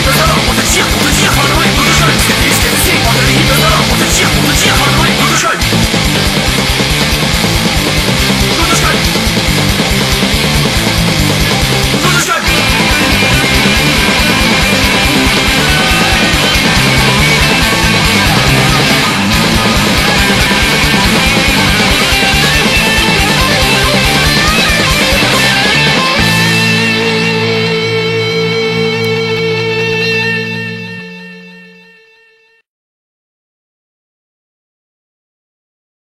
Keep us